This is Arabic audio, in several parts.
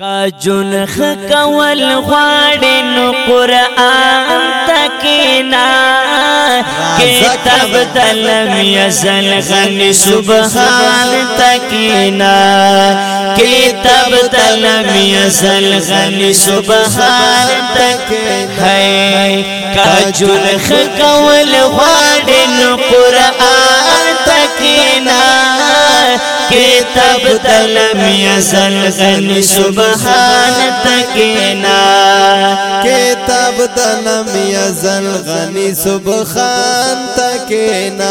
کاجون خکول غواړي نو قرآن تکینا کتاب دلم یزل غنی سبحان تکینا کتاب دلم یزل غنی سبحان تکینا۔ کاجون خکول غواړي نو قرآن کے تب تلم یزل غنی سبحان تکینا کے تب تلم یزل غنی سبحان تکینا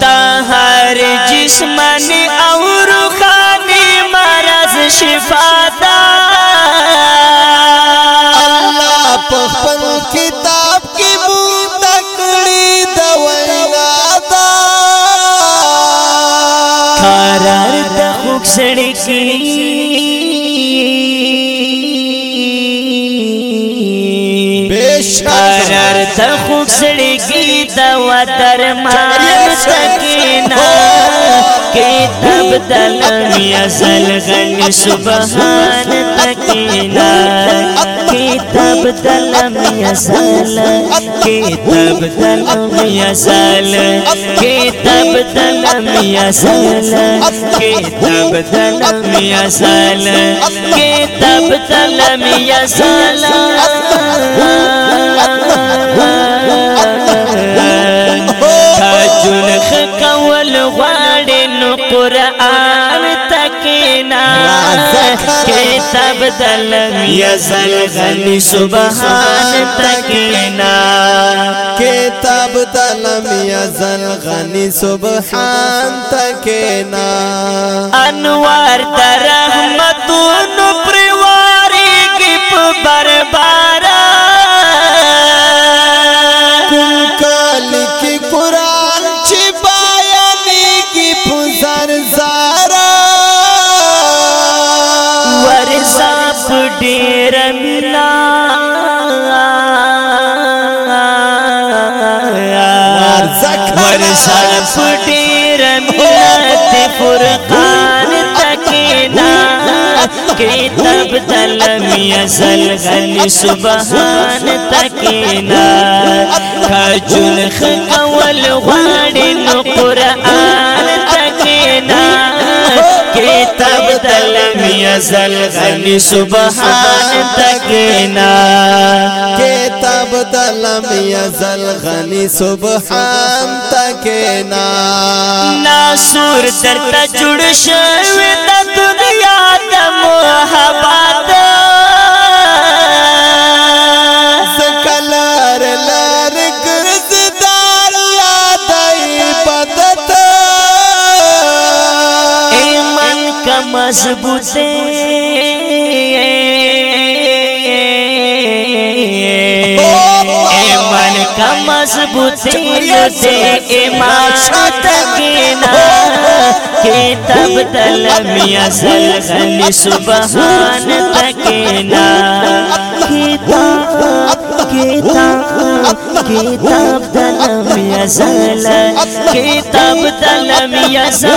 تا ہر جسمن اور خانی مرض شفا قرار د خوک سړی کی قرار د خوک سړی کی دا و درمان سکینا کتاب دلم یزل غنی سبحان تکینا کتاب دلم یزل کتاب دلم یزل کتاب دلم یزل کتاب دلم یزل کتاب دلم یزل کاجون خکول غواړي نو قران کہ تبدل یا زلزل سبحان تکنا کہ تبدل یا زلغنی سبحان تکنا انوار درہم فرقان تکینا کتاب دلم یزل غنی سبحان تکینا کاجون خکول غواړي نو قران تکینا کتاب دلم یزل غنی سبحان تکینا کتاب دلم یزل غنی سبحان تکینا ناسور درته جوړ شوی د دنیا د محبت کا مضبوط لتے ایمان تکینا کتاب دلم یزل غنی سبحان تکینا کتاب کتاب کتاب دلم یزل کتاب دلم یزل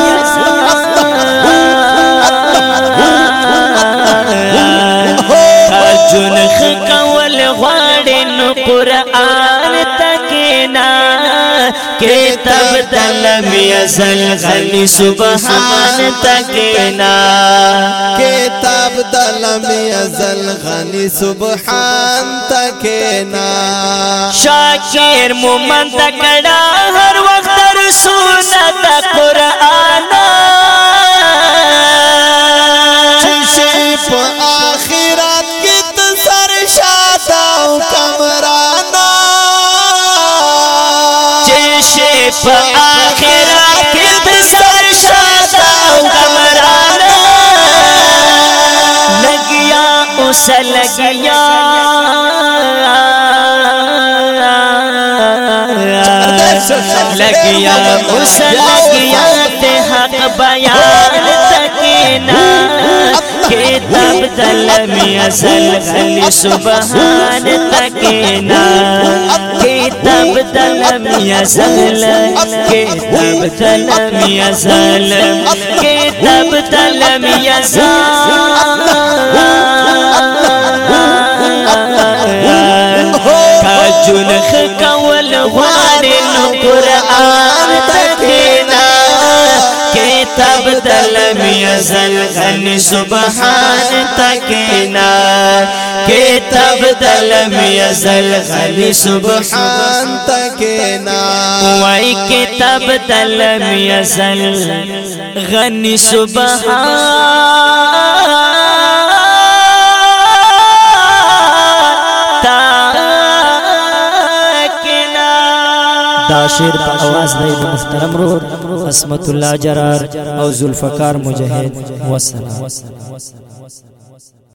کے تب میں ازل غنی سبحان تکینا کے تب تلم ازل غنی سبحان تکینا شاکر مومن تکڑا سل گیا لگیا اس لگیا تے حق بیان تکینا کہ تب دل میں اصل گلی سبحان تکینا کہ تب دل میں اصل کہ تب دل میں اصل کہ تب اصل غنی سبحان تکینا کې تبدل میزل غنی سبحان تکنا وای کې تبدل میزل غنی سبحان دا شعر په اواز دی د محترم رور اسمت الله جرار او ذوالفقار مجاهد والسلام